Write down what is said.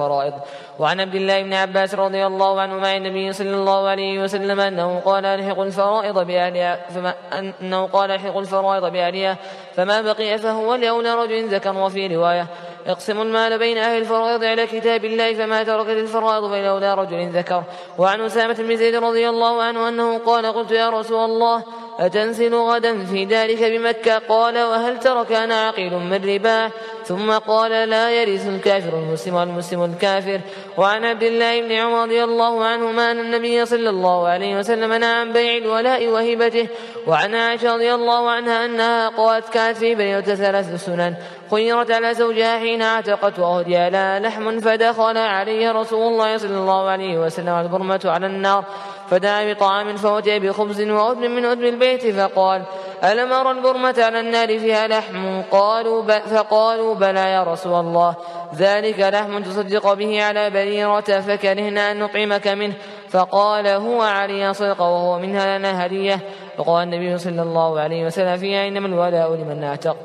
فرائض. وعن عبد الله بن عباس رضي الله عنه مع النبي صلى الله عليه وسلم أنه قال ألحق الفرائض بأهلها فما أنه قال ألحق الفرائض بأهلها فما بقي فهو لأولى رجل ذكر وفي رواية. اقسموا المال بين أهل الفرائض على كتاب الله فما تركت الفرائض فلولا رجل ذكر. وعن أسامة بن زيد رضي الله عنه أنه قال قلت يا رسول الله أتنزل غدا في دارك بمكة؟ قال وهل ترك أنا عقيل من رباه؟ ثم قال لا يرث الكافر المسلم والمسلم الكافر. وعن عبد الله بن عمر رضي الله عنهما أن النبي صلى الله عليه وسلم نهى عن بيع الولاء وهبته. وعن عائشة رضي الله عنها أنها قالت كانت في بني ثلاث سنن. خيرت على زوجها حين اعتقت وأهدي لها لحم فدخل عليه رسول الله صلى الله عليه وسلم البرمة على النار. فدعا بطعام فأتي بخبز وأدم من أدم البيت فقال ألم أرى البرمة على النار فيها لحم؟ قالوا فقالوا بلى يا رسول الله. ذلك لحم تصدق به على بريرة فكرهنا أن نطعمك منه. فقال هو علي صدق وهو منها لنا هدية. وقال النبي صلى الله عليه وسلم فيها إنما الولاء لمن اعتق.